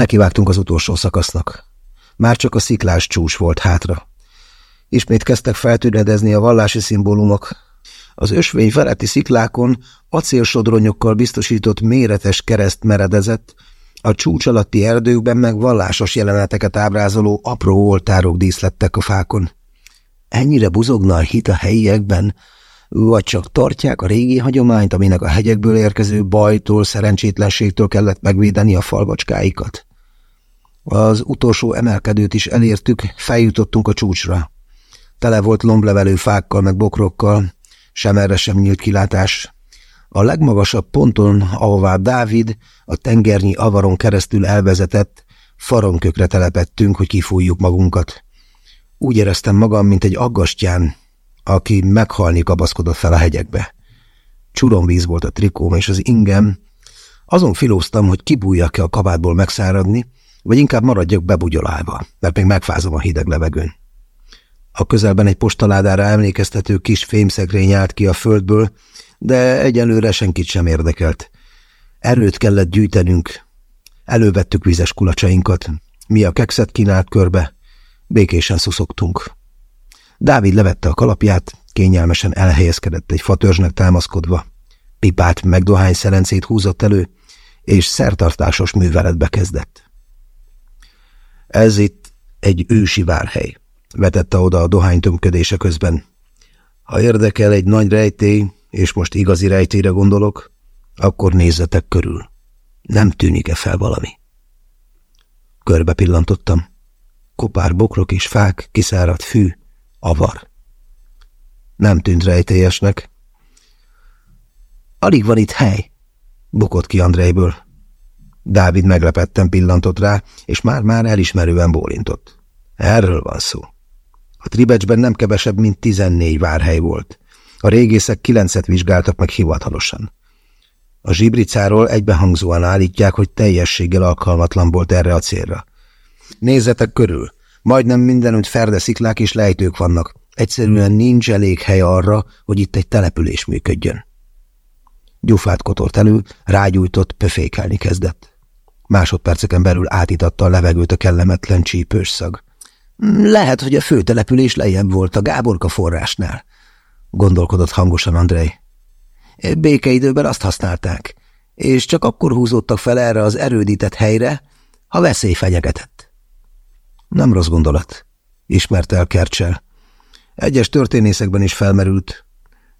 Nekivágtunk az utolsó szakasznak. Már csak a sziklás csúcs volt hátra. Ismét kezdtek feltűnedezni a vallási szimbólumok. Az ösvény feletti sziklákon acélsodronyokkal biztosított méretes kereszt meredezett, a csúcs alatti erdőkben meg vallásos jeleneteket ábrázoló apró oltárok díszlettek a fákon. Ennyire buzogna a hit a helyiekben, vagy csak tartják a régi hagyományt, aminek a hegyekből érkező bajtól, szerencsétlenségtől kellett megvédeni a falvacskáikat. Az utolsó emelkedőt is elértük, feljutottunk a csúcsra. Tele volt lomblevelő fákkal meg bokrokkal, sem erre sem nyílt kilátás. A legmagasabb ponton, ahová Dávid a tengernyi avaron keresztül elvezetett, faronkökre telepettünk, hogy kifújjuk magunkat. Úgy éreztem magam, mint egy aggastyán, aki meghalni kapaszkodott fel a hegyekbe. Csuromvíz volt a trikóm és az ingem. Azon filóztam, hogy kibújjak-e a kabátból megszáradni, vagy inkább maradjak bebugyolálva, mert még megfázom a hideg levegőn. A közelben egy postaládára emlékeztető kis fémszekrény állt ki a földből, de egyelőre senkit sem érdekelt. Erőt kellett gyűjtenünk. Elővettük vizes kulacsainkat. Mi a kekszet kínált körbe. Békésen szuszogtunk. Dávid levette a kalapját, kényelmesen elhelyezkedett egy fatörzsnek támaszkodva. Pipát meg dohány szelencét húzott elő, és szertartásos műveletbe kezdett. Ez itt egy ősi várhely, vetette oda a dohány tömködése közben. Ha érdekel egy nagy rejtély, és most igazi rejtélyre gondolok, akkor nézzetek körül. Nem tűnik-e fel valami? Körbe pillantottam. Kopár bokrok és fák, kiszáradt fű, avar. Nem tűnt rejtélyesnek. Alig van itt hely, bukott ki Andrejből. Dávid meglepetten pillantott rá, és már-már elismerően bólintott. Erről van szó. A tribecsben nem kevesebb, mint tizennégy várhely volt. A régészek kilencet vizsgáltak meg hivatalosan. A zsibricáról egybehangzóan állítják, hogy teljességgel alkalmatlan volt erre a célra. Nézzetek körül, majdnem mindenütt ferdesziklák és lejtők vannak. Egyszerűen nincs elég hely arra, hogy itt egy település működjön. Gyufát kotort elő, rágyújtott, pöfékelni kezdett. Másodperceken belül átitatta a levegőt a kellemetlen csípős szag. Lehet, hogy a főtelepülés lejjebb volt a Gáborka forrásnál, gondolkodott hangosan Andrei. Békeidőben azt használták, és csak akkor húzódtak fel erre az erődített helyre, ha veszély fenyegetett. Nem rossz gondolat, ismerte el Kercsel. Egyes történészekben is felmerült,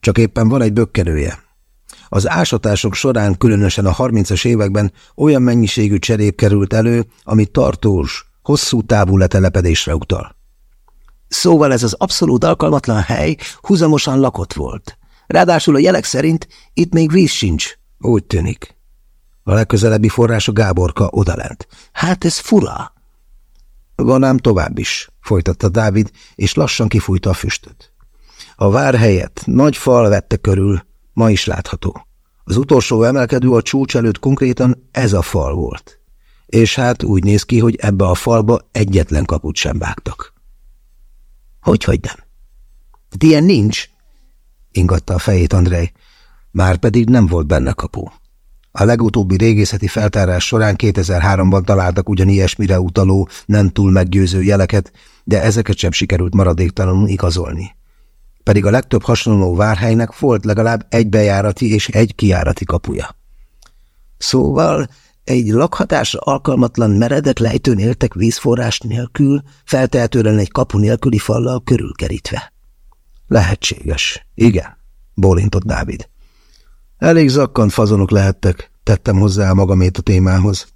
csak éppen van egy bökkenője. Az ásatások során, különösen a 30-as években olyan mennyiségű cserép került elő, ami tartós, hosszú távú letelepedésre utal. Szóval ez az abszolút alkalmatlan hely húzamosan lakott volt. Ráadásul a jelek szerint itt még víz sincs. Úgy tűnik. A legközelebbi forrás a Gáborka odalent. Hát ez fura. Van ám tovább is, folytatta Dávid, és lassan kifújta a füstöt. A vár helyett nagy fal vette körül, ma is látható. Az utolsó emelkedő a csúcs előtt konkrétan ez a fal volt. És hát úgy néz ki, hogy ebbe a falba egyetlen kaput sem vágtak. Hogy, hogy nem? De ilyen nincs, ingatta a fejét Andrej. Már pedig nem volt benne kapu. A legutóbbi régészeti feltárás során 2003-ban találtak ugyan ilyesmire utaló, nem túl meggyőző jeleket, de ezeket sem sikerült maradéktalanul igazolni. Pedig a legtöbb hasonló várhelynek volt legalább egy bejárati és egy kijárati kapuja. Szóval egy lakhatásra alkalmatlan meredek lejtőn éltek vízforrás nélkül, feltehetően egy kapu nélküli fallal körülkerítve. Lehetséges. Igen, bólintott Dávid. Elég zakkant fazonok lehettek, tettem hozzá magamét a témához.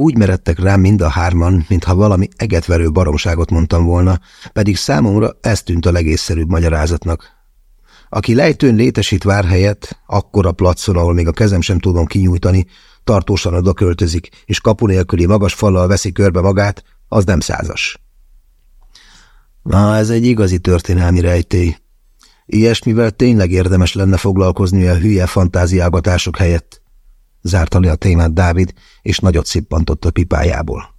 Úgy meredtek rám mind a hárman, mintha valami egetverő baromságot mondtam volna, pedig számomra ez tűnt a legészszerűbb magyarázatnak. Aki lejtőn létesít várhelyet, akkora placon, ahol még a kezem sem tudom kinyújtani, tartósan oda költözik, és kapu nélküli magas fallal veszi körbe magát, az nem százas. Na, ez egy igazi történelmi rejtély. Ilyesmivel tényleg érdemes lenne foglalkozni a hülye fantáziálgatások helyett. Zárta le a témát Dávid, és nagyot szippantott a pipájából.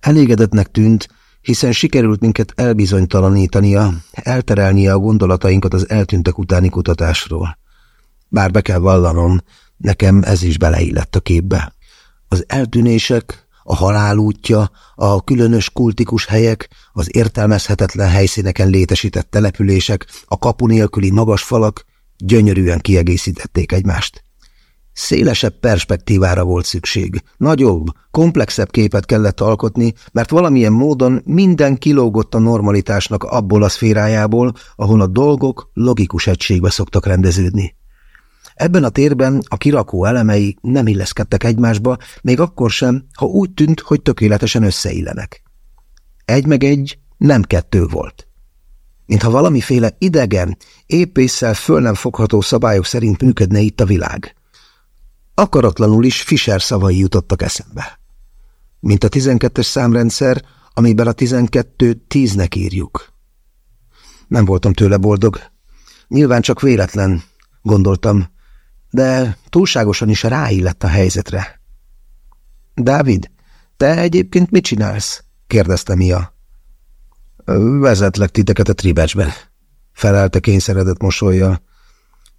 Elégedetnek tűnt, hiszen sikerült minket elbizonytalanítania, elterelnie a gondolatainkat az eltűntek utáni kutatásról. Bár be kell vallanom, nekem ez is beleillett a képbe. Az eltűnések, a halál útja, a különös kultikus helyek, az értelmezhetetlen helyszíneken létesített települések, a kapu nélküli magas falak gyönyörűen kiegészítették egymást. Szélesebb perspektívára volt szükség. Nagyobb, komplexebb képet kellett alkotni, mert valamilyen módon minden kilógott a normalitásnak abból a szférájából, ahol a dolgok logikus egységbe szoktak rendeződni. Ebben a térben a kirakó elemei nem illeszkedtek egymásba, még akkor sem, ha úgy tűnt, hogy tökéletesen összeillenek. Egy meg egy nem kettő volt. Mintha valamiféle idegen, épésszel föl nem fogható szabályok szerint működne itt a világ. Akaratlanul is Fischer szavai jutottak eszembe. Mint a 12-es számrendszer, amiben a 12 tíznek írjuk. Nem voltam tőle boldog. Nyilván csak véletlen, gondoltam, de túlságosan is ráillett a helyzetre. Dávid, te egyébként mit csinálsz? kérdezte Mia. Vezetlek titeket a tribecsbe, felelte kényszeredett mosolyjal.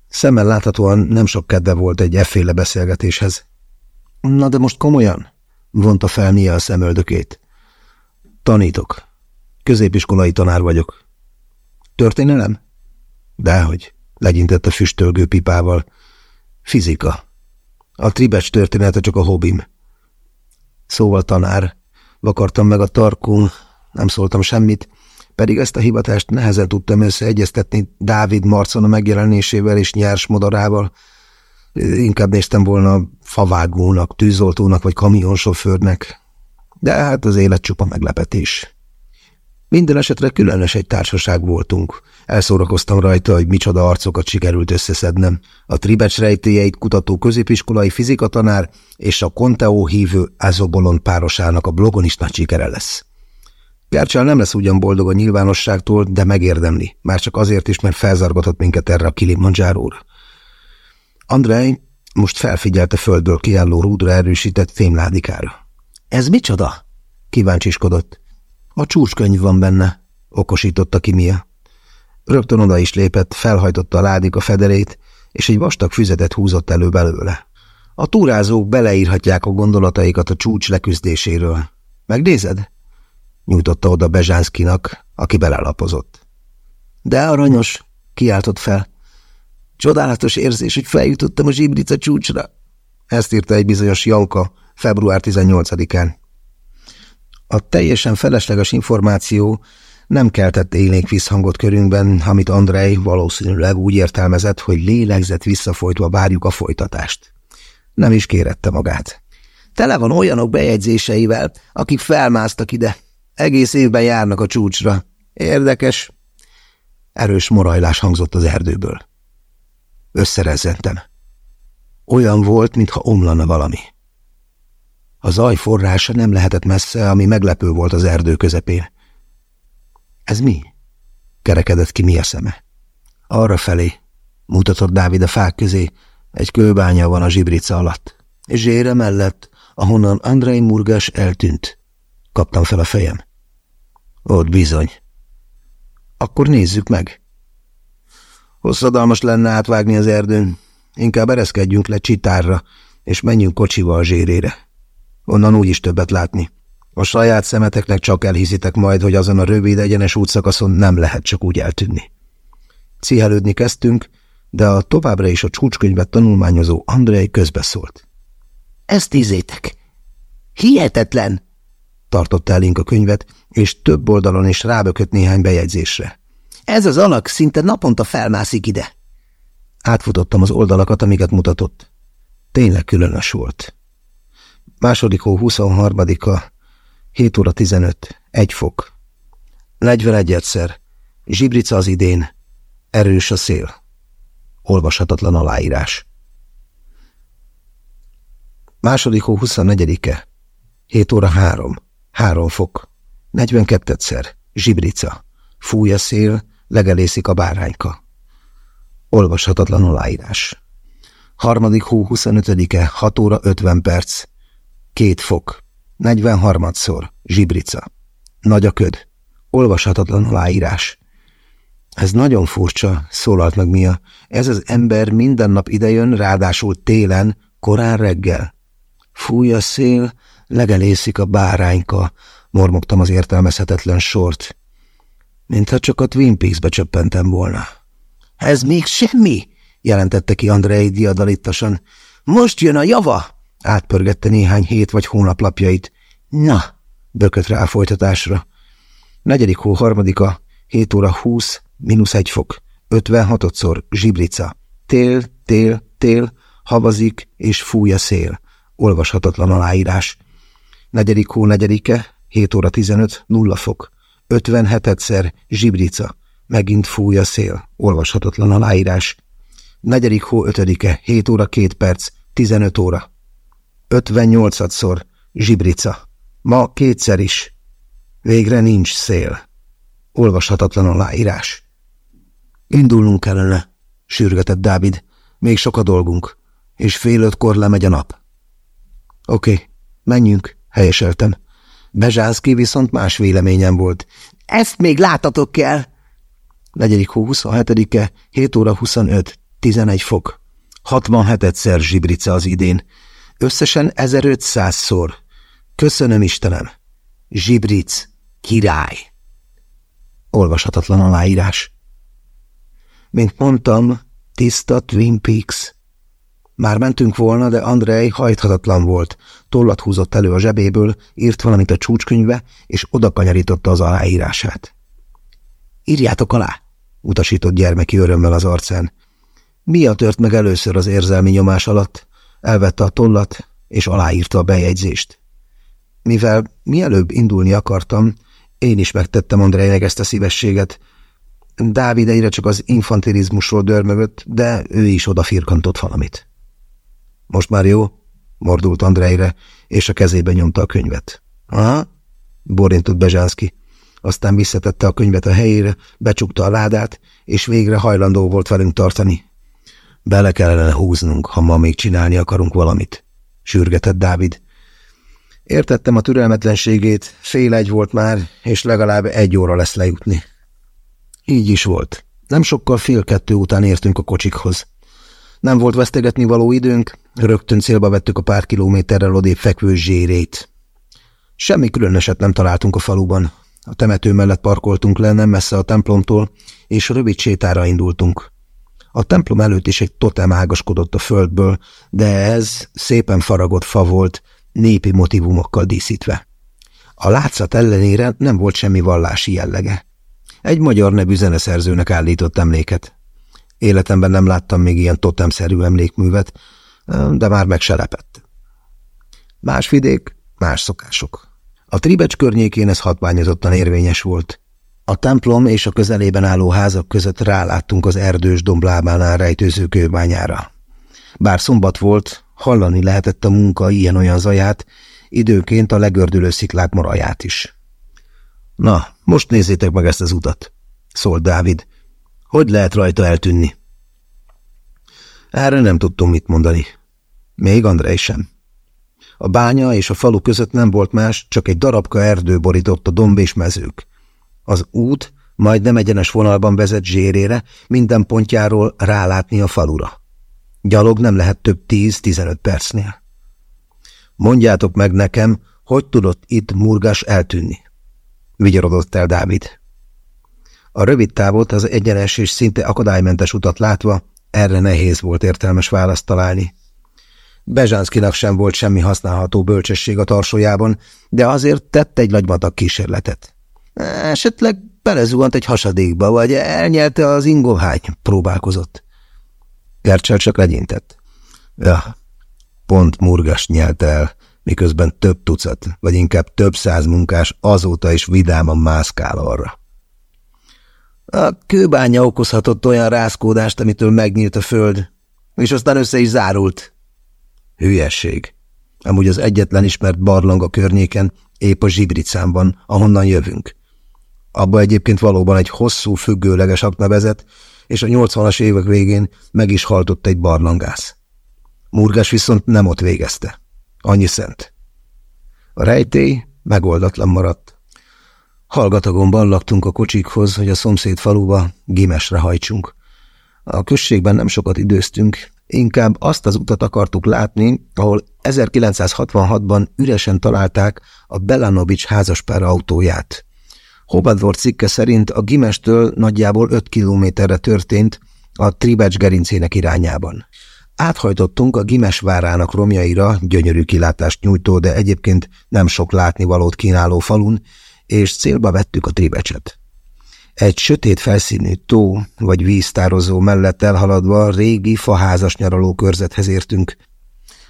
Szemmel láthatóan nem sok kedve volt egy efféle beszélgetéshez. Na de most komolyan? vonta fel Mia a szemöldökét. Tanítok. Középiskolai tanár vagyok. Történelem? Dehogy, legyintett a füstölgő pipával. Fizika. A tribecs története csak a hobbim. Szóval tanár. Vakartam meg a tarkón, nem szóltam semmit, pedig ezt a hivatást nehezen tudtam összeegyeztetni Dávid Marcona megjelenésével és nyers modarával. Inkább néztem volna favágónak, tűzoltónak vagy kamionsofőrnek. De hát az élet csupa meglepetés. Minden esetre különös egy társaság voltunk. Elszórakoztam rajta, hogy micsoda arcokat sikerült összeszednem. A Tribecs rejtélyeit kutató középiskolai fizikatanár és a Conteo hívő Azobolon párosának a blogon is nagy sikere lesz. Gercsel nem lesz ugyan boldog a nyilvánosságtól, de megérdemli, már csak azért is, mert felzargatott minket erre a Kilimanjáróra. Andrei most felfigyelte földből kiálló rúdra erősített fémládikára. – Ez micsoda? – kíváncsiskodott. A csúcskönyv van benne, okosította ki Mia. Rögtön oda is lépett, felhajtotta a ládik a federét, és egy vastag füzetet húzott elő belőle. A túrázók beleírhatják a gondolataikat a csúcs leküzdéséről. Megnézed? Nyújtotta oda Bezsánszkinak, aki belelapozott. De aranyos, kiáltott fel. Csodálatos érzés, hogy feljutottam a zsibrica csúcsra. Ezt írta egy bizonyos Janka február 18-án. A teljesen felesleges információ nem keltett élénk visszhangot körünkben, amit Andrei valószínűleg úgy értelmezett, hogy lélegzett visszafolytva várjuk a folytatást. Nem is kérette magát. Tele van olyanok bejegyzéseivel, akik felmásztak ide. Egész évben járnak a csúcsra. Érdekes. Erős morajlás hangzott az erdőből. Összerezzentem. Olyan volt, mintha omlana valami. A zaj forrása nem lehetett messze, ami meglepő volt az erdő közepén. Ez mi? kerekedett ki mi a szeme. Arra felé, mutatott Dávid a fák közé, egy kőbánya van a zsibrica alatt. Zsére mellett, ahonnan Andrei Murgás eltűnt. Kaptam fel a fejem. Ott bizony. Akkor nézzük meg. Hosszadalmas lenne átvágni az erdőn. Inkább ereszkedjünk le csitárra, és menjünk kocsival a zsérére. Onnan úgyis többet látni. A saját szemeteknek csak elhiszitek majd, hogy azon a rövid egyenes útszakaszon nem lehet csak úgy eltűnni. Cihelődni kezdtünk, de a továbbra is a csúcskönyvet tanulmányozó Andrei közbeszólt. – Ezt ízétek! Hihetetlen! Tartotta elénk a könyvet, és több oldalon is rábökött néhány bejegyzésre. Ez az alak szinte naponta felmászik ide. Átfutottam az oldalakat, amiket mutatott. Tényleg különös volt. Második hó 23-a, 7 óra 15, 1 fok. 41 egyszer, zsibrica az idén, erős a szél. Olvashatatlan aláírás. Második hó 24-e, 7 óra 3, 3 fok. 42 egyszer, zsibrica. Fúj a szél, legelészik a bárányka. Olvashatatlan aláírás. Harmadik hó 25-e, 6 óra 50 perc, Két fok. 43-szor. Zsibrica. Nagy a köd. Olvashatatlan aláírás. Ez nagyon furcsa, szólalt meg Mia. Ez az ember minden nap idejön, ráadásul télen, korán reggel. Fúj a szél, legelészik a bárányka, mormogtam az értelmezhetetlen sort. Mintha csak a Twin Peaks-be csöppentem volna. Ez még semmi, jelentette ki Andrei diadalittasan. Most jön a java! Átpörgette néhány hét vagy hónap lapjait. Na, bökött rá a folytatásra. Negyedik hó harmadika, 7 óra 20, mínusz egy fok, 56-szor, zsibrica. Tél, tél, tél, havazik és fúj a szél. Olvashatatlan aláírás. Negyedik hó negyedike, 7 óra 15, nulla fok. 57-szer, zsibrica. Megint fúj a szél. Olvashatatlan aláírás. Negyedik hó ötödike, 7 óra 2 perc, 15 óra. 58-szor, zsibrica. Ma kétszer is. Végre nincs szél. Olvashatatlan aláírás. Indulnunk kellene, sürgetett Dávid. Még sok a dolgunk, és fél ötkor lemegy a nap. Oké, okay, menjünk, helyeseltem. Bezsánszki viszont más véleményem volt. Ezt még látatok kell! Negyedik hó 27-e, 7 óra 25, 11 fok. 67-szer zsibrica az idén. Összesen 1500-szor. Köszönöm, Istenem! Zsibric, király! Olvashatatlan aláírás. Mint mondtam, tiszta Twin Peaks. Már mentünk volna, de Andrei hajthatatlan volt. Tollat húzott elő a zsebéből, írt valamit a csúcskönyvbe, és oda kanyarította az aláírását. Írjátok alá, utasított gyermeki örömmel az arcán. Mia tört meg először az érzelmi nyomás alatt, elvette a tollat, és aláírta a bejegyzést. Mivel mielőbb indulni akartam, én is megtettem Andrejnek ezt a szívességet. Dávid egyre csak az infantilizmusról dörmögött, de ő is odafirkantott valamit. Most már jó? mordult Andrejre, és a kezébe nyomta a könyvet. Aha, borintott Bezsánszki. Aztán visszatette a könyvet a helyére, becsukta a ládát, és végre hajlandó volt velünk tartani. Bele kellene húznunk, ha ma még csinálni akarunk valamit, sürgetett Dávid. Értettem a türelmetlenségét, fél egy volt már, és legalább egy óra lesz lejutni. Így is volt. Nem sokkal fél kettő után értünk a kocsikhoz. Nem volt vesztegetni való időnk, rögtön célba vettük a pár kilométerrel odébb fekvő zsérét. Semmi különöset nem találtunk a faluban. A temető mellett parkoltunk le, nem messze a templomtól, és rövid sétára indultunk. A templom előtt is egy totem ágaskodott a földből, de ez szépen faragott fa volt, népi motivumokkal díszítve. A látszat ellenére nem volt semmi vallási jellege. Egy magyar nevű zeneszerzőnek állított emléket. Életemben nem láttam még ilyen totemszerű emlékművet, de már meg se lepett. Más vidék, más szokások. A Tribecs környékén ez hatványozottan érvényes volt. A templom és a közelében álló házak között ráláttunk az erdős domblábánál rejtőző kőbányára. Bár szombat volt, hallani lehetett a munka ilyen-olyan zaját, időnként a legördülő sziklák maraját is. Na, most nézzétek meg ezt az utat, szólt Dávid. Hogy lehet rajta eltűnni? Erre nem tudtunk mit mondani. Még Andrei sem. A bánya és a falu között nem volt más, csak egy darabka erdő borított a domb és mezők. Az út majdnem egyenes vonalban vezet zsérére, minden pontjáról rálátni a falura. Gyalog nem lehet több tíz-tizenöt percnél. Mondjátok meg nekem, hogy tudott itt murgas eltűnni? Vigyorodott el Dávid. A rövid távot, az egyenes és szinte akadálymentes utat látva, erre nehéz volt értelmes választ találni. Bezsánszkinak sem volt semmi használható bölcsesség a tarsójában, de azért tett egy lagymatag kísérletet. Esetleg belezuhant egy hasadékba, vagy elnyelte az ingovány, próbálkozott. Gercsel csak legyintett. Ja, pont murgas nyelt el, miközben több tucat, vagy inkább több száz munkás azóta is vidáman mászkál arra. A kőbánya okozhatott olyan rázkódást, amitől megnyílt a föld, és aztán össze is zárult. Hülyesség. Amúgy az egyetlen ismert barlang a környéken, épp a zsibricámban, ahonnan jövünk. Abba egyébként valóban egy hosszú, függőleges akna vezet, és a nyolcvanas évek végén meg is haltott egy barlangász. Murgás viszont nem ott végezte. Annyi szent. A rejtély megoldatlan maradt. Hallgatagomban laktunk a kocsikhoz, hogy a szomszéd faluba Gimesre hajtsunk. A községben nem sokat időztünk, Inkább azt az utat akartuk látni, ahol 1966-ban üresen találták a Belanovics házaspár autóját. Hobadvor cikke szerint a Gimestől nagyjából 5 kilométerre történt a Tribecs gerincének irányában. Áthajtottunk a Gimes várának romjaira, gyönyörű kilátást nyújtó, de egyébként nem sok látnivalót kínáló falun, és célba vettük a Tribecset. Egy sötét felszínű tó vagy víztározó mellett elhaladva régi faházas nyaraló körzethez értünk.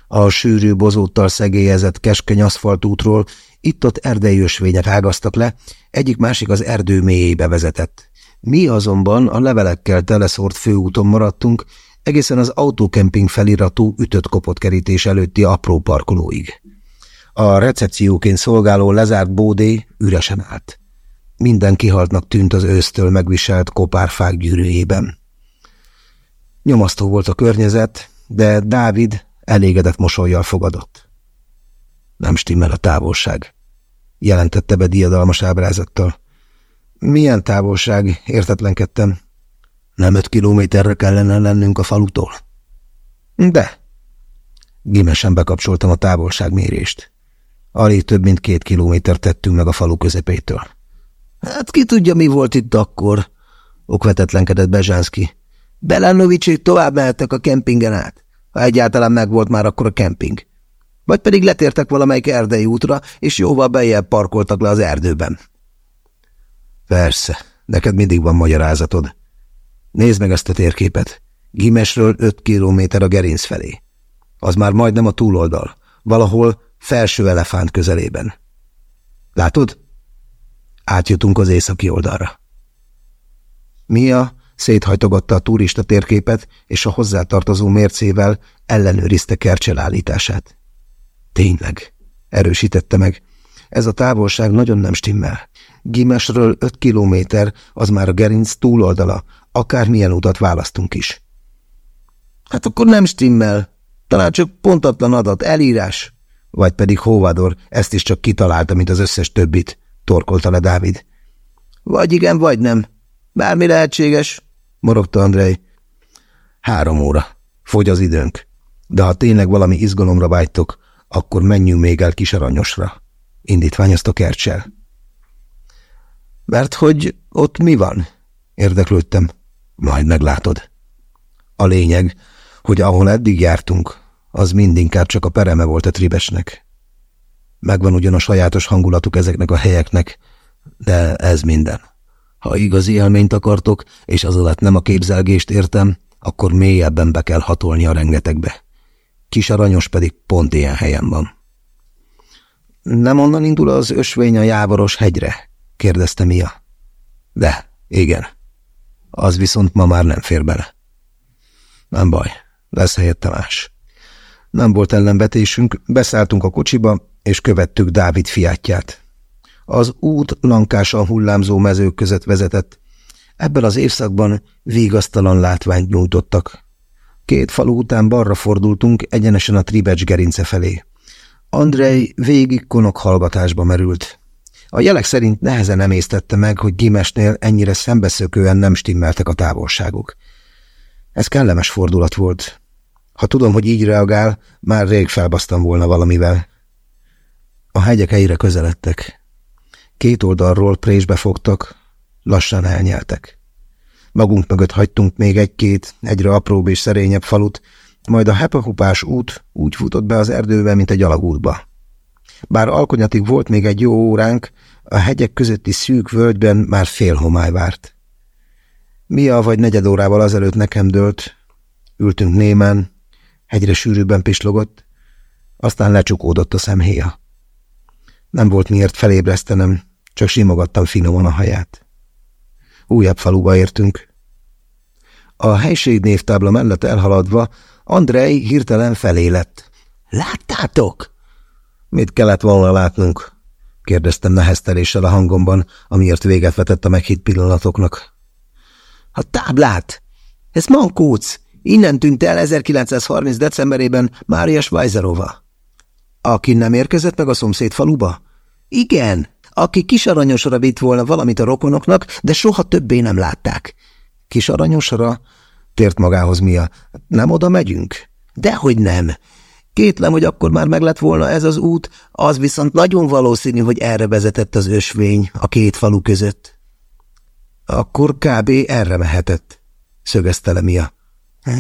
A sűrű bozóttal szegélyezett keskeny aszfaltútról itt-ott erdei ágaztak le, egyik-másik az erdő mélyébe vezetett. Mi azonban a levelekkel teleszórt főúton maradtunk, egészen az autókemping feliratú ütött kopott kerítés előtti apró parkolóig. A recepcióként szolgáló lezárt bódé üresen állt. Minden kihaltnak tűnt az ősztől megviselt kopárfák gyűrűjében. Nyomasztó volt a környezet, de Dávid elégedett mosolyjal fogadott. Nem stimmel a távolság, jelentette be diadalmas ábrázattal. Milyen távolság, értetlenkedtem. Nem öt kilométerre kellene lennünk a falutól? De. Gimesen bekapcsoltam a távolságmérést. Alig több mint két kilométer tettünk meg a falu közepétől. Hát ki tudja, mi volt itt akkor? okvetetlenkedett Bezsánszki. Belánovicsék tovább mehettek a kempingen át, ha egyáltalán megvolt már akkor a kemping. Vagy pedig letértek valamelyik erdei útra, és jóval bejjebb parkoltak le az erdőben. Persze, neked mindig van magyarázatod. Nézd meg ezt a térképet. Gimesről öt kilométer a gerinc felé. Az már majdnem a túloldal, valahol felső elefánt közelében. Látod? Átjutunk az északi oldalra. Mia széthajtogatta a turista térképet, és a hozzátartozó mércével ellenőrizte Kercsel állítását. Tényleg, erősítette meg. Ez a távolság nagyon nem stimmel. Gimesről öt kilométer, az már a gerinc túloldala, akármilyen utat választunk is. Hát akkor nem stimmel. Talán csak pontatlan adat, elírás. Vagy pedig Hóvador ezt is csak kitalálta, mint az összes többit, torkolta le Dávid. Vagy igen, vagy nem. Bármi lehetséges, morogta Andrei. Három óra. Fogy az időnk. De ha tényleg valami izgalomra vágytok, akkor menjünk még el Kisaranyosra. Indítványozta Kercsel. Mert hogy ott mi van? Érdeklődtem. Majd meglátod. A lényeg, hogy ahol eddig jártunk, az mindinkább csak a pereme volt a tribesnek. Megvan ugyan a sajátos hangulatuk ezeknek a helyeknek, de ez minden. Ha igazi élményt akartok, és az alatt nem a képzelgést értem, akkor mélyebben be kell hatolni a rengetegbe. Kis aranyos pedig pont ilyen helyen van. Nem onnan indul az ösvény a jávaros hegyre? kérdezte Mia. De, igen. Az viszont ma már nem fér bele. Nem baj, lesz helyette más. Nem volt ellenvetésünk, beszálltunk a kocsiba, és követtük Dávid fiátját. Az út lankásan hullámzó mezők között vezetett. Ebben az évszakban végasztalan látványt nyújtottak. Két falu után balra fordultunk egyenesen a Tribecs gerince felé. Andrei végig konok hallgatásba merült. A jelek szerint nehezen emésztette meg, hogy Gimesnél ennyire szembeszökően nem stimmeltek a távolságok. Ez kellemes fordulat volt. Ha tudom, hogy így reagál, már rég felbasztam volna valamivel. A hegyek egyre közeledtek. Két oldalról présbe fogtak, lassan elnyeltek. Magunk mögött hagytunk még egy-két, egyre apróbb és szerényebb falut, majd a hepahupás út úgy futott be az erdőbe, mint egy alagútba. Bár alkonyatig volt még egy jó óránk, a hegyek közötti szűk völgyben már fél homály várt. Mia vagy negyed órával azelőtt nekem dőlt, ültünk némán, hegyre sűrűbben pislogott, aztán lecsukódott a szemhéja. Nem volt miért felébresztenem, csak simogattam finoman a haját. Újabb faluba értünk. A helység névtábla mellett elhaladva Andrei hirtelen felé lett. Láttátok? Mit kellett volna látnunk? kérdeztem nehezteléssel a hangomban, amiért véget vetett a meghitt pillanatoknak. A táblát! Ez Mankóc! Innen tűnt el 1930. decemberében Mária Svajzerova. Aki nem érkezett meg a szomszéd faluba? Igen, aki kisaranyosra vitt volna valamit a rokonoknak, de soha többé nem látták. Kisaranyosra? Tért magához Mia. Nem oda megyünk? Dehogy nem. Kétlem, hogy akkor már meg lett volna ez az út, az viszont nagyon valószínű, hogy erre vezetett az ösvény a két falu között. Akkor kb. erre mehetett, szögezte le Mia.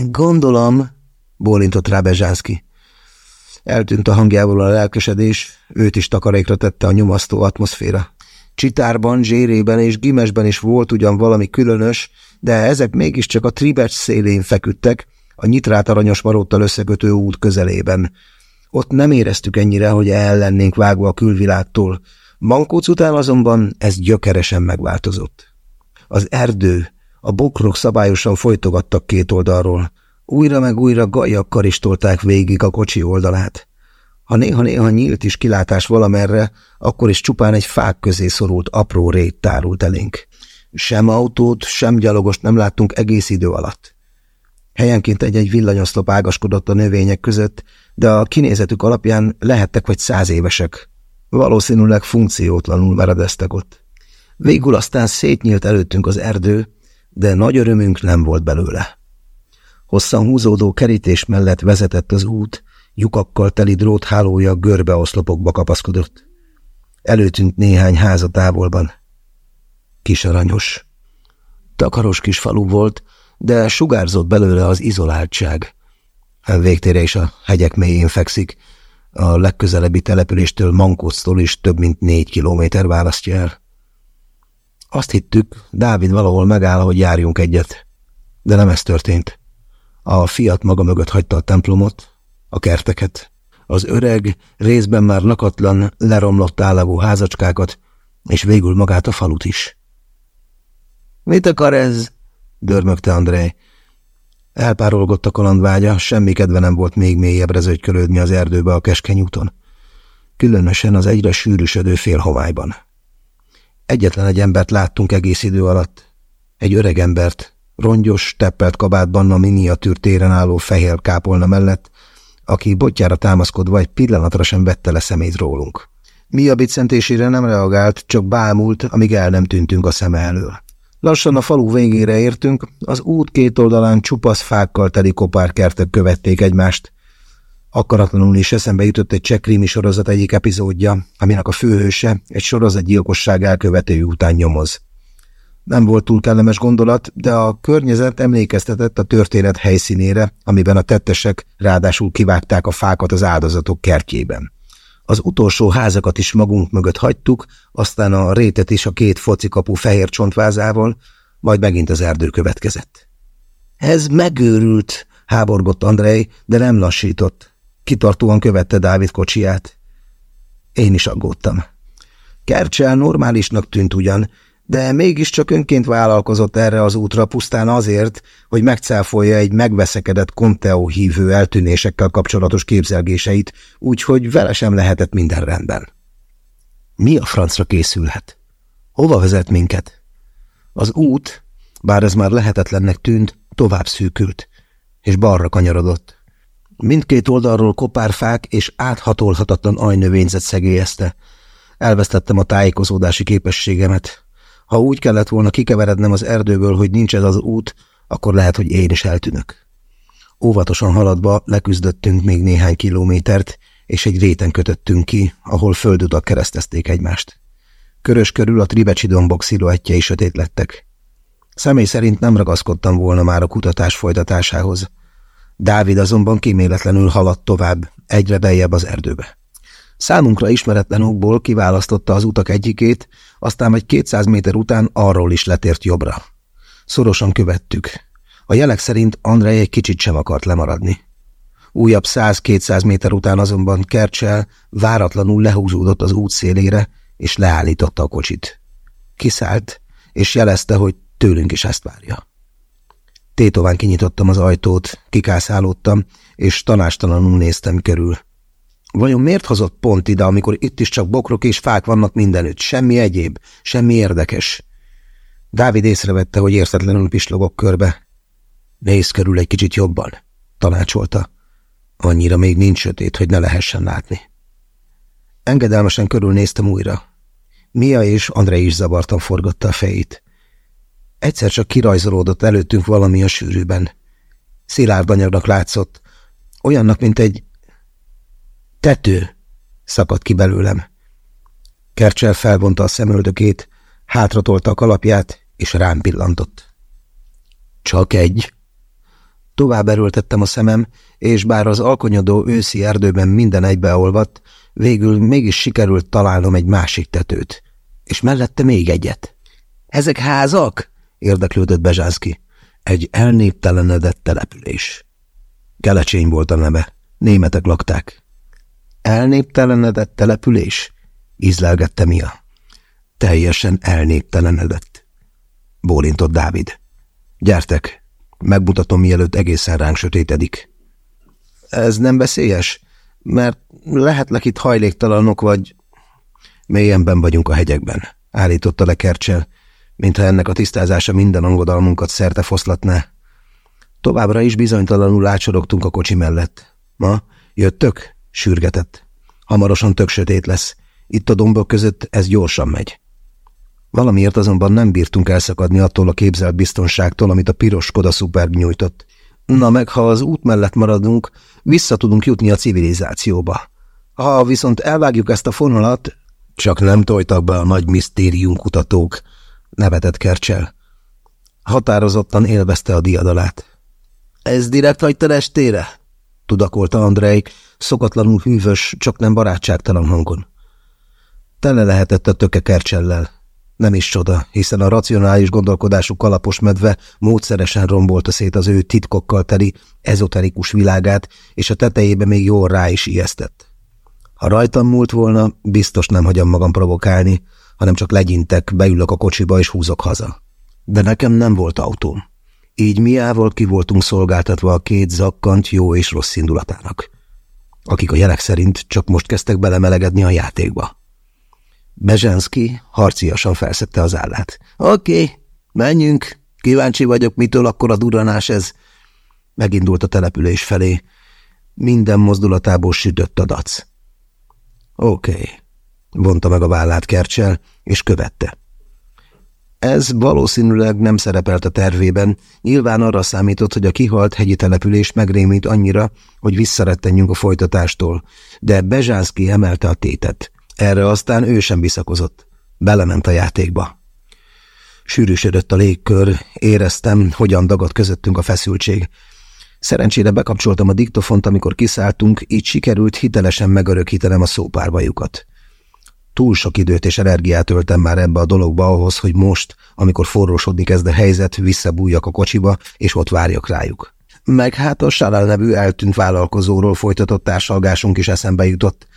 Gondolom, bólintott rá Bezsánszki. Eltűnt a hangjából a lelkesedés, őt is takarékra tette a nyomasztó atmoszféra. Csitárban, zsérében és gimesben is volt ugyan valami különös, de ezek mégiscsak a tribecs szélén feküdtek, a nyitrát aranyos maróttal összekötő út közelében. Ott nem éreztük ennyire, hogy el lennénk vágva a külvilágtól. Mankóc után azonban ez gyökeresen megváltozott. Az erdő, a bokrok szabályosan folytogattak két oldalról. Újra meg újra gajak karistolták végig a kocsi oldalát. Ha néha-néha nyílt is kilátás valamerre, akkor is csupán egy fák közé szorult apró rét tárult elénk. Sem autót, sem gyalogost nem láttunk egész idő alatt. Helyenként egy-egy villanyoszlop ágaskodott a növények között, de a kinézetük alapján lehettek vagy száz évesek. Valószínűleg funkciótlanul meredeztek ott. Végül aztán szétnyílt előttünk az erdő, de nagy örömünk nem volt belőle. Hosszan húzódó kerítés mellett vezetett az út, lyukakkal teli dróthálója görbeoszlopokba kapaszkodott. Előtűnt néhány háza távolban. Kisaranyos. Takaros kis falu volt, de sugárzott belőle az izoláltság. A végtére is a hegyek mélyén fekszik, a legközelebbi településtől Mankóctól is több mint négy kilométer választja el. Azt hittük, Dávid valahol megáll, hogy járjunk egyet, de nem ez történt. A fiat maga mögött hagyta a templomot, a kerteket, az öreg, részben már nakatlan, leromlott állagú házacskákat, és végül magát a falut is. – Mit akar ez? – dörmögte Andrej. Elpárolgott a kalandvágya, semmi kedve nem volt még mélyebbre zögykölődni az erdőbe a keskeny úton. Különösen az egyre sűrűsödő félhomályban. Egyetlen egy embert láttunk egész idő alatt. Egy öreg embert, rongyos, teppelt kabátban a miniatűr téren álló fehér kápolna mellett, aki botjára támaszkodva egy pillanatra sem vette le szemét rólunk. Mi a biccentésére nem reagált, csak bámult, amíg el nem tűntünk a szeme elől. Lassan a falu végére értünk, az út két oldalán csupasz fákkal teli kopárkertek követték egymást. Akaratlanul is eszembe jutott egy csekkrimi sorozat egyik epizódja, aminek a főhőse egy sorozatgyilkosság elkövetői után nyomoz. Nem volt túl kellemes gondolat, de a környezet emlékeztetett a történet helyszínére, amiben a tettesek ráadásul kivágták a fákat az áldozatok kertjében. Az utolsó házakat is magunk mögött hagytuk, aztán a rétet is a két focikapu fehér csontvázával, majd megint az erdő következett. Ez megőrült, háborgott Andrei, de nem lassított. Kitartóan követte Dávid kocsiját. Én is aggódtam. Kercsel normálisnak tűnt ugyan, de mégiscsak önként vállalkozott erre az útra pusztán azért, hogy megcáfolja egy megveszekedett Conteo hívő eltűnésekkel kapcsolatos képzelgéseit, úgyhogy vele sem lehetett minden rendben. Mi a francra készülhet? Hova vezet minket? Az út, bár ez már lehetetlennek tűnt, tovább szűkült, és balra kanyarodott. Mindkét oldalról kopárfák és áthatolhatatlan ajnövényzet szegélyezte. Elvesztettem a tájékozódási képességemet, ha úgy kellett volna kikeverednem az erdőből, hogy nincs ez az út, akkor lehet, hogy én is eltűnök. Óvatosan haladva leküzdöttünk még néhány kilométert, és egy réten kötöttünk ki, ahol földutak keresztezték egymást. Körös körül a tribecsi dombok sziluettjei sötét lettek. Személy szerint nem ragaszkodtam volna már a kutatás folytatásához. Dávid azonban kíméletlenül haladt tovább, egyre beljebb az erdőbe. Számunkra ismeretlen okból kiválasztotta az utak egyikét, aztán egy 200 méter után arról is letért jobbra. Szorosan követtük. A jelek szerint Andrej egy kicsit sem akart lemaradni. Újabb 100-200 méter után azonban Kercsel váratlanul lehúzódott az út szélére, és leállította a kocsit. Kiszállt, és jelezte, hogy tőlünk is ezt várja. Tétován kinyitottam az ajtót, kikászálódtam, és tanástalanul néztem körül. Vajon miért hozott pont ide, amikor itt is csak bokrok és fák vannak mindenütt, semmi egyéb, semmi érdekes? Dávid észrevette, hogy értetlenül pislogok körbe. Nézz körül egy kicsit jobban, tanácsolta. Annyira még nincs sötét, hogy ne lehessen látni. Engedelmesen körülnéztem újra. Mia és André is zavartan forgatta a fejét. Egyszer csak kirajzolódott előttünk valami a sűrűben. Szilárd anyagnak látszott. Olyannak, mint egy tető, szakadt ki belőlem. Kercsel felvonta a szemöldökét, hátratolta a kalapját, és rám pillantott. Csak egy. Tovább erőltettem a szemem, és bár az alkonyodó őszi erdőben minden egybeolvadt, végül mégis sikerült találnom egy másik tetőt, és mellette még egyet. Ezek házak? érdeklődött Bezsánszki. Egy elnéptelenedett település. Kelecsény volt a neve. Németek lakták. Elnéptelenedett település? Ízlelgette Mia. Teljesen elnéptelenedett. Bólintott Dávid. Gyertek, megmutatom, mielőtt egészen ránk sötétedik. Ez nem veszélyes? Mert lehetnek itt hajléktalanok, vagy... Mélyenben vagyunk a hegyekben, állította le Kercsel, mintha ennek a tisztázása minden angodalmunkat szerte foszlatná. Továbbra is bizonytalanul ácsorogtunk a kocsi mellett. Ma jöttök? Sürgetett. Hamarosan tök sötét lesz. Itt a dombok között ez gyorsan megy. Valamiért azonban nem bírtunk elszakadni attól a képzelt biztonságtól, amit a piros Skoda Superb nyújtott. Na meg, ha az út mellett maradunk, vissza tudunk jutni a civilizációba. Ha viszont elvágjuk ezt a fonalat, csak nem tojtak be a nagy misztérium kutatók, nevetett Kercsel. Határozottan élvezte a diadalát. Ez direkt hagyta estére? Tudakolta Andrejk, szokatlanul hűvös, csak nem barátságtalan hangon. Tele lehetett a töke Kercsellel. Nem is csoda, hiszen a racionális gondolkodású kalapos medve módszeresen rombolta szét az ő titkokkal teli, ezoterikus világát, és a tetejébe még jól rá is ijesztett. Ha rajtam múlt volna, biztos nem hagyom magam provokálni, hanem csak legyintek, beülök a kocsiba és húzok haza. De nekem nem volt autóm. Így miával ki voltunk szolgáltatva a két zakkant jó és rossz indulatának, akik a jelek szerint csak most kezdtek belemelegedni a játékba. Bezsenszki harciasan felszette az állát. Oké, okay, menjünk, kíváncsi vagyok, mitől akkor a duranás ez. Megindult a település felé. Minden mozdulatából sütött a dac. Oké, okay. vonta meg a vállát Kercsel, és követte. Ez valószínűleg nem szerepelt a tervében, nyilván arra számított, hogy a kihalt hegyi település megrémít annyira, hogy visszarettenjünk a folytatástól, de Bezsánszki emelte a tétet. Erre aztán ő sem visszakozott. Belement a játékba. Sűrűsödött a légkör, éreztem, hogyan dagadt közöttünk a feszültség. Szerencsére bekapcsoltam a diktofont, amikor kiszálltunk, így sikerült hitelesen megörökítenem a szópárbajukat. Túl sok időt és energiát öltem már ebbe a dologba ahhoz, hogy most, amikor forrósodni kezd a helyzet, visszabújjak a kocsiba, és ott várjak rájuk. Meg hát a Salal nevű eltűnt vállalkozóról folytatott társalgásunk is eszembe jutott.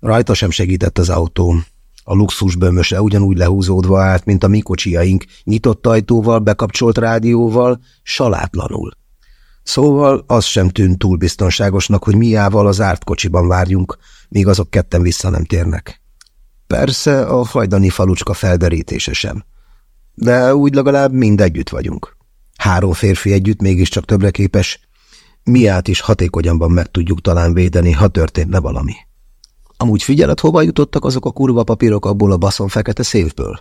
Rajta sem segített az autó. A luxus bömöse ugyanúgy lehúzódva állt, mint a mi kocsiaink, nyitott ajtóval, bekapcsolt rádióval, salátlanul. Szóval az sem tűnt túl biztonságosnak, hogy miával az árt kocsiban várjunk, míg azok ketten vissza nem térnek. Persze a hajdani falucska felderítése sem. De úgy legalább mind együtt vagyunk. Három férfi együtt mégiscsak többre képes, miát is hatékonyabban meg tudjuk talán védeni, ha történne valami. Amúgy figyeled, hova jutottak azok a kurva papírok abból a baszon fekete szévből?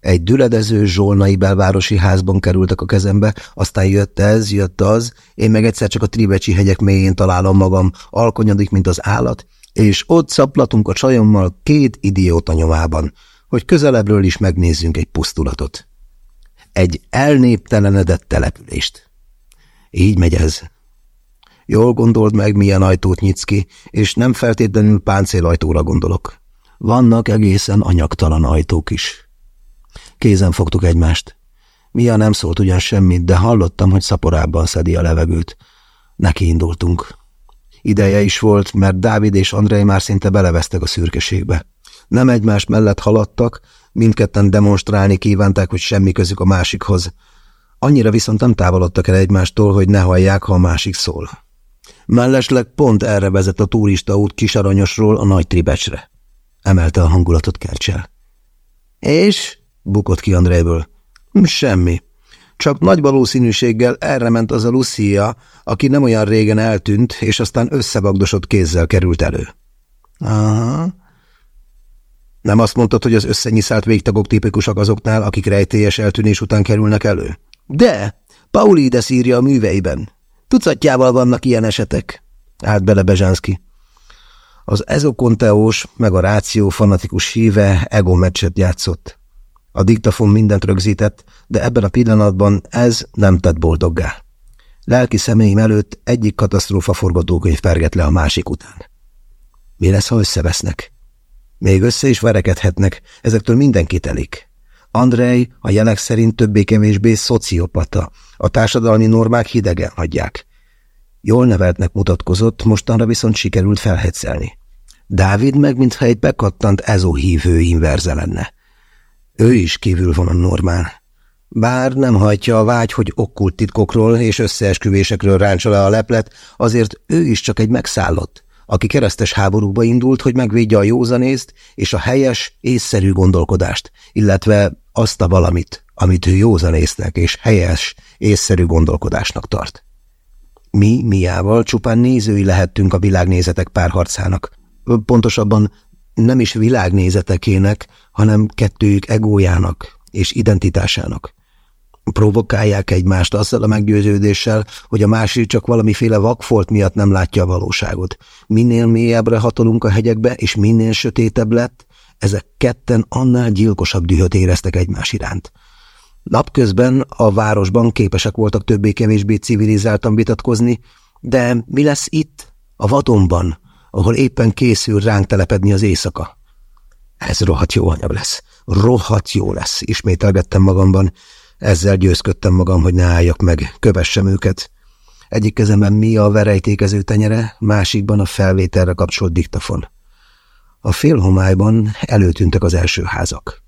Egy düledező zsolnai belvárosi házban kerültek a kezembe, aztán jött ez, jött az, én meg egyszer csak a Tribecsi hegyek mélyén találom magam, alkonyodik, mint az állat, és ott szaplatunk a csajommal két idióta nyomában, hogy közelebbről is megnézzünk egy pusztulatot. Egy elnéptelenedett települést. Így megy ez. Jól gondold meg, milyen ajtót nyitsz ki, és nem feltétlenül páncélajtóra gondolok. Vannak egészen anyagtalan ajtók is. Kézen fogtuk egymást. Mia nem szólt ugyan semmit, de hallottam, hogy szaporában szedi a levegőt. Neki indultunk. Ideje is volt, mert Dávid és Andrei már szinte belevesztek a szürkeségbe. Nem egymás mellett haladtak, mindketten demonstrálni kívánták, hogy semmi közük a másikhoz. Annyira viszont nem távolodtak el egymástól, hogy ne hallják, ha a másik szól. Mellesleg pont erre vezet a turista út Kisaranyosról a Nagy Tribecsre. Emelte a hangulatot Kercsel. És? bukott ki Andrejből. Semmi. Csak nagy valószínűséggel erre ment az a Lucia, aki nem olyan régen eltűnt, és aztán összevagdosott kézzel került elő. Aha. Nem azt mondtad, hogy az összenyiszált végtagok tipikusak azoknál, akik rejtélyes eltűnés után kerülnek elő? De! Paulides írja a műveiben. Tucatjával vannak ilyen esetek, állt bele Bezsánszki. Az ezokonteós meg a ráció fanatikus híve ego meccset játszott. A diktafon mindent rögzített, de ebben a pillanatban ez nem tett boldoggá. Lelki személyim előtt egyik katasztrófa forgatókönyv perget le a másik után. Mi lesz, ha összevesznek? Még össze is verekedhetnek, ezektől mindenki telik. Andrei a jelek szerint többé-kevésbé szociopata, a társadalmi normák hidegen hagyják. Jól neveltnek mutatkozott, mostanra viszont sikerült felhetszelni. Dávid meg mintha egy bekattant ezóhívő inverze lenne. Ő is kívül van a normán. Bár nem hajtja a vágy, hogy okkult titkokról és összeesküvésekről ráncsa le a leplet, azért ő is csak egy megszállott, aki keresztes háborúba indult, hogy megvédje a józanészt és a helyes, észszerű gondolkodást, illetve azt a valamit, amit ő józanésznek és helyes, észszerű gondolkodásnak tart. Mi, miával csupán nézői lehettünk a világnézetek párharcának. Pontosabban nem is világnézetekének, hanem kettőjük egójának és identitásának. Provokálják egymást azzal a meggyőződéssel, hogy a másik csak valamiféle vakfolt miatt nem látja a valóságot. Minél mélyebbre hatolunk a hegyekbe, és minél sötétebb lett, ezek ketten annál gyilkosabb dühöt éreztek egymás iránt. Napközben a városban képesek voltak többé-kevésbé civilizáltan vitatkozni, de mi lesz itt, a vadonban, ahol éppen készül ránk telepedni az éjszaka? Ez rohadt jó anyag lesz, rohadt jó lesz, ismételgettem magamban, ezzel győzködtem magam, hogy ne álljak meg, kövessem őket. Egyik kezemben mi a verejtékező tenyere, másikban a felvételre kapcsolt diktafon. A félhomályban előtűntek az első házak.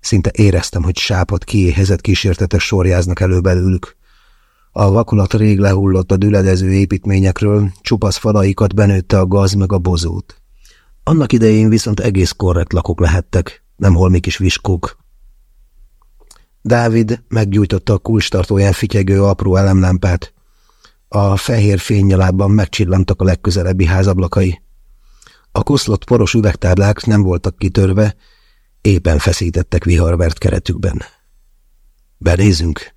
Szinte éreztem, hogy sápat kiéhezett kísértetek sorjáznak elő belőlük. A vakulat rég lehullott a düledező építményekről, csupasz falaikat benőtte a gaz meg a bozót. Annak idején viszont egész korrekt lakok lehettek, nem holmi kis viskók. Dávid meggyújtotta a kulcstartóján fityegő apró elemlámpát. A fehér fénynyalában megcsillantak a legközelebbi házablakai. A koszlott poros üvegtáblák nem voltak kitörve, éppen feszítettek viharvert keretükben. Benézünk,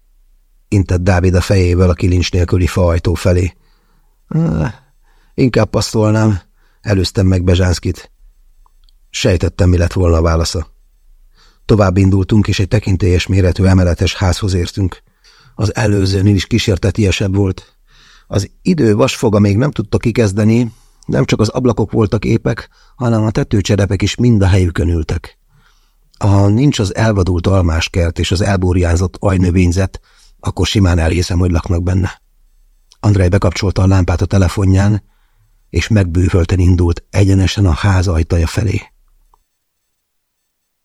intett Dávid a fejével a kilincs nélküli faajtó felé. Inkább passzolnám, előztem meg Bezsánszkit. Sejtettem, mi lett volna a válasza. Tovább indultunk, és egy tekintélyes méretű emeletes házhoz értünk. Az előzőnél is kísértetiesebb volt. Az idő vasfoga még nem tudta kikezdeni, nem csak az ablakok voltak épek, hanem a tetőcserepek is mind a helyükön ültek. Ha nincs az elvadult almáskert és az elbúrjázott ajnövényzet, akkor simán elhiszem, hogy laknak benne. Andrej bekapcsolta a lámpát a telefonján, és megbűvölten indult egyenesen a ház ajtaja felé.